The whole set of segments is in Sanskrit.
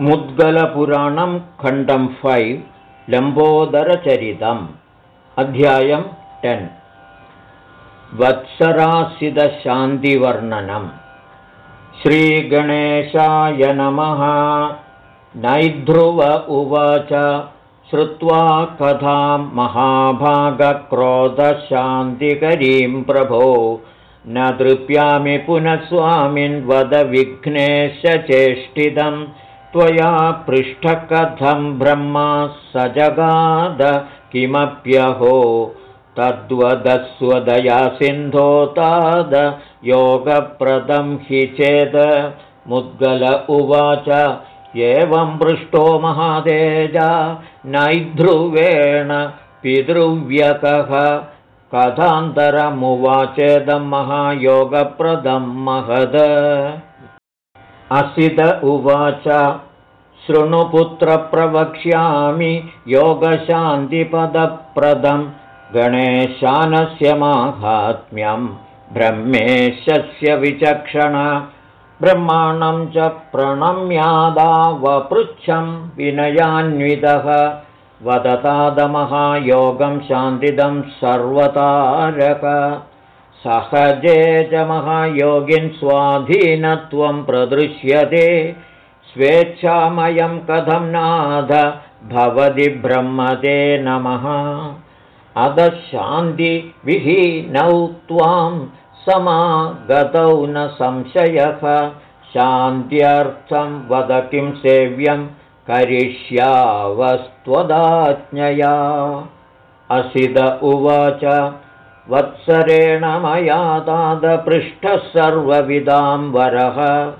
मुद्गलपुराणं खण्डं फैव् लम्बोदरचरितम् अध्यायं टेन् वत्सरासिदशान्तिवर्णनम् श्रीगणेशाय नमः। नैध्रुव उवाच। श्रुत्वा कथां महाभागक्रोधशान्तिकरीं प्रभो। न तृप्यामि पुनः स्वामिन् वद विघ्नेशचेष्टितं त्वया पृष्ठकथं ब्रह्मा स जगाद किमप्यहो योगप्रदं हि चेद। मुद्गल उवाच एवं पृष्टो महातेजा नैध्रुवेण पितृव्यकः। कथान्तरमुवाचेदं महायोगप्रदं महद असित उवाच शृणुपुत्रप्रवक्ष्यामि योगशान्तिपदप्रदं। गणेशानस्य माहात्म्यं ब्रह्मेशस्य विचक्षण। ब्रह्माणं च प्रणम्यादावपृच्छं विनयान्वितः। वदतादमहायोगं शान्तिदं सर्वतारक सहजे च महायोगिन् स्वाधीनत्वं प्रदृश्यते। स्वेच्छामयं कथं नाथ भवति ब्रह्मते नमः। अधशान्तिविहीनौ त्वां समागतौ न संशयः। शान्त्यर्थं वद किं सेव्यं करिष्यावस्त्वदाज्ञया। असिद उवाच वत्सरेण मया तादपृष्ठः सर्वविदां वरः।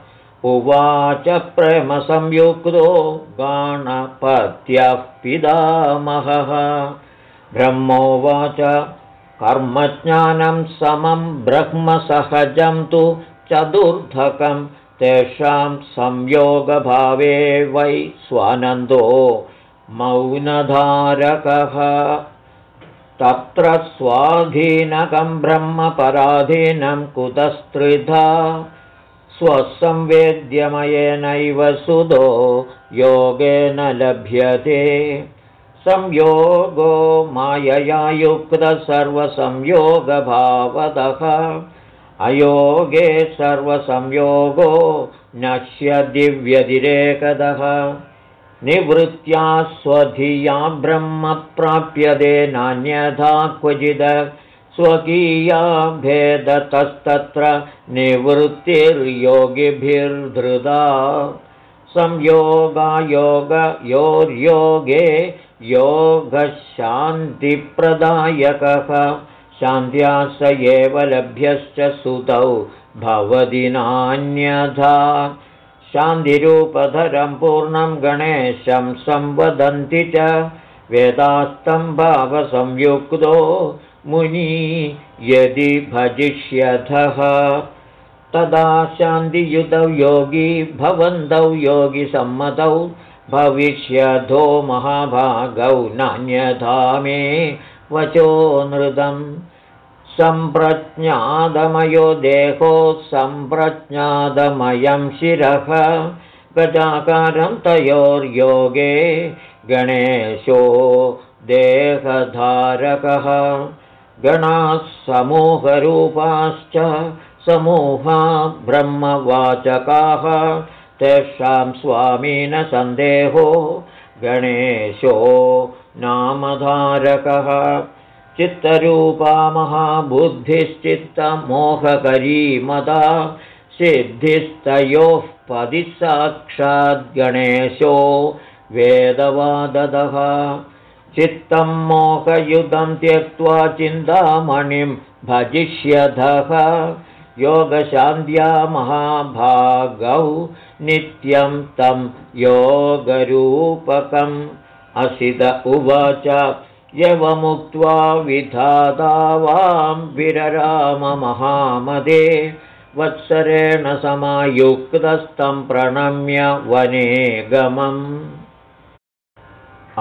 उवाच प्रेमसंयुक्तो गाणपत्यः पितामहः। ब्रह्मोवाच कर्मज्ञानं समं ब्रह्मसहजं तु चतुर्धकं तेषां संयोगभावे वै स्वानन्दो मौनधारकः तत्र स्वाधीनकं ब्रह्मपराधीनं कुतस्त्रिधा स्वसंवेद्यमयेनैव सुदो योगेन लभ्यते। संयोगो मायया युक्तसर्वसंयोगभावदः अयोगे सर्वसंयोगो नश्यदिव्यतिरेकदः निवृत्त्या स्वधिया ब्रह्म प्राप्यते नान्यथा क्वचिद स्वकीया भेदतस्तत्र निवृत्तिर्योगिभिर्धृता। संयोगायोगयोर्योगे योगशान्तिप्रदायकः। शान्त्या स एव लभ्यश्च सुतौ भवति नान्यथा शान्तिरूपधरं पूर्णं गणेशं संवदन्ति च वेदास्तं भावसंयुक्तो मुनी यदि भजिष्यथः तदा शान्तियुतौ योगी भवन्तौ योगिसम्मतौ भविष्यधो महाभागौ नान्यथा मे वचो नृदम् सम्प्रज्ञादमयो देहो सम्प्रज्ञादमयं शिरः गजाकारं तयोर्योगे गणेशो देहधारकः। गणाः समूहरूपाश्च समूहा ब्रह्मवाचकाः। तेषां स्वामीनसन्देहो गणेशो नामधारकः चित्तरूपा महाबुद्धिश्चित्तमोहकरीमदा सिद्धिस्तयोः पदि साक्षाद्गणेशो वेदवाददः। चित्तं मोहयुधं त्यक्त्वा चिन्तामणिं भजिष्यधः। योगशान्त्या महाभागौ नित्यं तं योगरूपकम्। असित उवाच यवमुक्त्वा विधाता वां विरराममहामदे वत्सरेण समायुक्तस्तं प्रणम्य वने गमम्।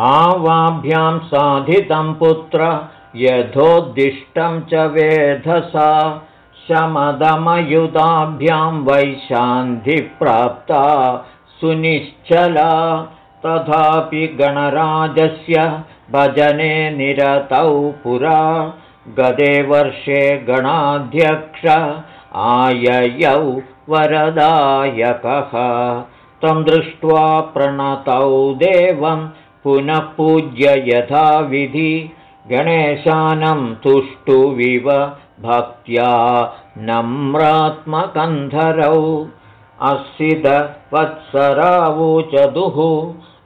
आवाभ्यां साधितं पुत्र यथोद्दिष्टं च वेधसा शमदमयुधाभ्यां वैशान्धिप्राप्ता सुनिश्चला तथापि गणराजस्य भजने निरतौ पुरा गते वर्षे गणाध्यक्ष आययौ वरदायकः। तं दृष्ट्वा प्रणतौ देवं पुनः पूज्य यथाविधि गणेशानं तुष्टुविव भक्त्या नम्रात्मकन्धरौ। असिद वत्सरावोचदुः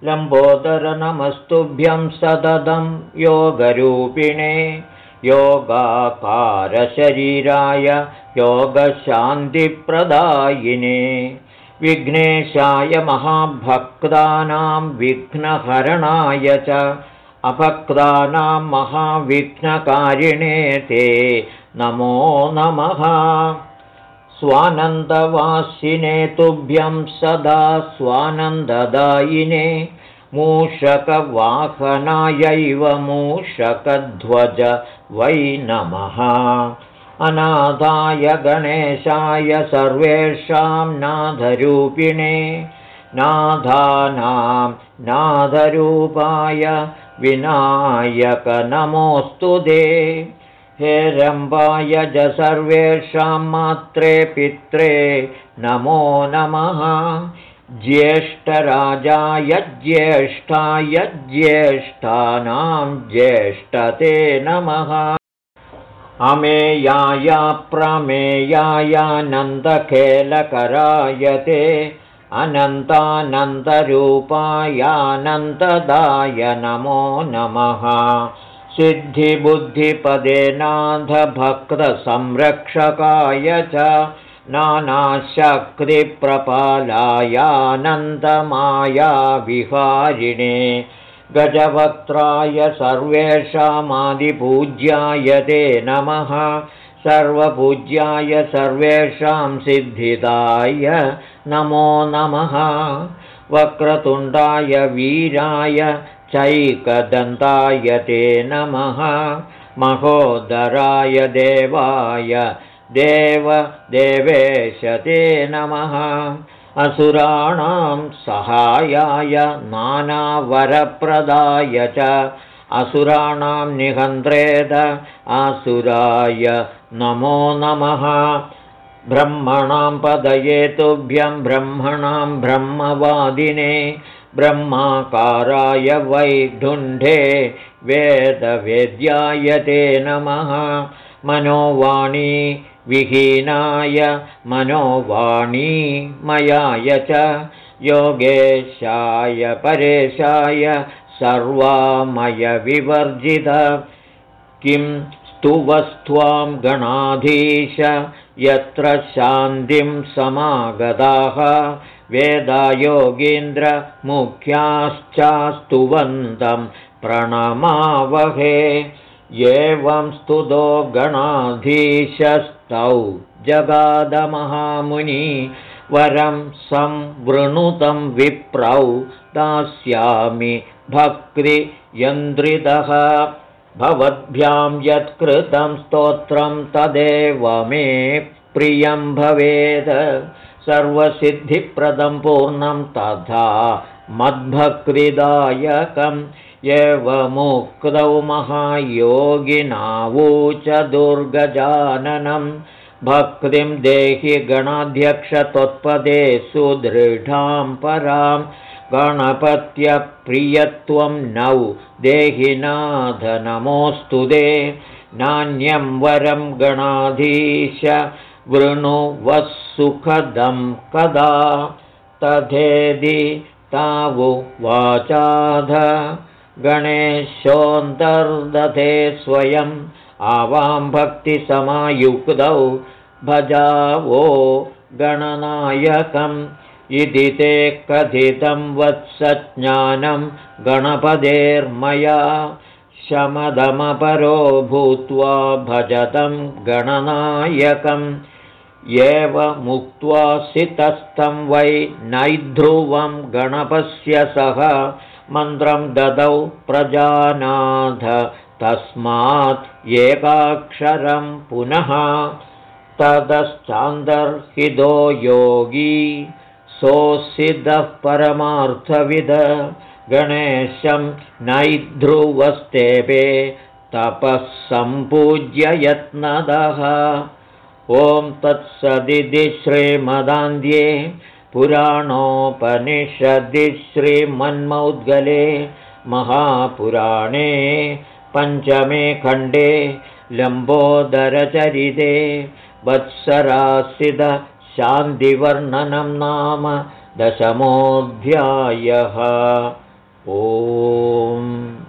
लम्बोदरनमस्तुभ्यं सततं योगरूपिणे योगाकारशरीराय योगशान्तिप्रदायिने। विघ्नेशाय महाभक्तानां विघ्नहरणाय च अभक्तानां महाविघ्नकारिणे ते नमो नमः स्वानन्दवासिने तुभ्यं सदा स्वानन्ददायिने मूषकवाहनायैव मूषकध्वज वै नमः। अनाथाय गणेशाय सर्वेषां नाथरूपिणे नाथानां नाथरूपाय विनायकनमोऽस्तु दे हेरम्बाय ज सर्वेषां मात्रे पित्रे नमो नमः। ज्येष्ठराजाय ज्येष्ठाय ज्येष्ठानां ज्येष्ठते नमः। अमेयाय प्रमेयायानन्दखेलकरायते अनन्तानन्दरूपायानन्ददाय नमो नमः सिद्धिबुद्धिपदे नाथभक्तसंरक्षकाय च नानाशक्तिप्रपालायानन्दमायाविहारिणे गजवक्त्राय सर्वेषामादिपूज्याय ते नमः सर्वपूज्याय सर्वेषां सिद्धिदाय नमो नमः वक्रतुण्डाय वीराय चैकदन्ताय ते नमः। महोदराय देवाय देवदेवेश ते नमः। असुराणां सहायाय नानावरप्रदाय च असुराणां निहन्त्रेद असुराय नमो नमः। ब्रह्मणां पदये तुभ्यं ब्रह्मणां ब्रह्मवादिने ब्रह्माकाराय वैढुण्ढे वेदवेद्याय ते नमः। मनोवाणी विहीनाय मनोवाणी मयाय च। योगेशाय परेशाय सर्वामयविवर्जित। किं स्तुवस्त्वां गणाधीश यत्र शान्तिं समागताः वेदायोगीन्द्रमुख्याश्चास्तुवन्तं प्रणमावहे। एवं स्तुतो गणाधीशस्तौ जगादमहामुनि वरं संवृणुतं विप्रौ दास्यामि भक्तियन्द्रितः। भवद्भ्यां यत्कृतं स्तोत्रं तदेव मे प्रियं भवेद सर्वसिद्धिप्रदं पूर्णं तथा मद्भक्तिदायकम् एवमुक्तौ महायोगिनावूच दुर्गजाननं भक्तिं देहि गणाध्यक्ष त्वत्पदे सुदृढां परां गणपत्यप्रियत्वं नौ देहिनाथ नमोऽस्तु दे नान्यं वरं गणाधीश वृणुवः सुखदं कदा तथेदि तावुवाचाध गणेशोऽन्तर्दधे स्वयम् आवां भक्तिसमायुक्तौ भजावो गणनायकम्। इति ते कथितं वत्सज्ञानं गणपदेर्मया शमदमपरो भूत्वा भजतं गणनायकम् एवमुक्त्वा सितस्थं वै नैध्रुवं गणपस्य सह मन्त्रं ददौ प्रजानाथ। तस्मात् एकाक्षरं पुनः ततश्चान्दर्हितो योगी सोऽसिद्धः परमार्थविद। गणेशं नैध्रुवस्तेपे तपः सम्पूज्य यत्नदः ॐ तत्सदिति श्रीमदान्ध्ये पुराणोपनिषदि श्रीमन्मौद्गले महापुराणे पञ्चमे खण्डे लम्बोदरचरिते वत्सरासिदशान्तिवर्णनं नाम दशमोऽध्यायः। ओम्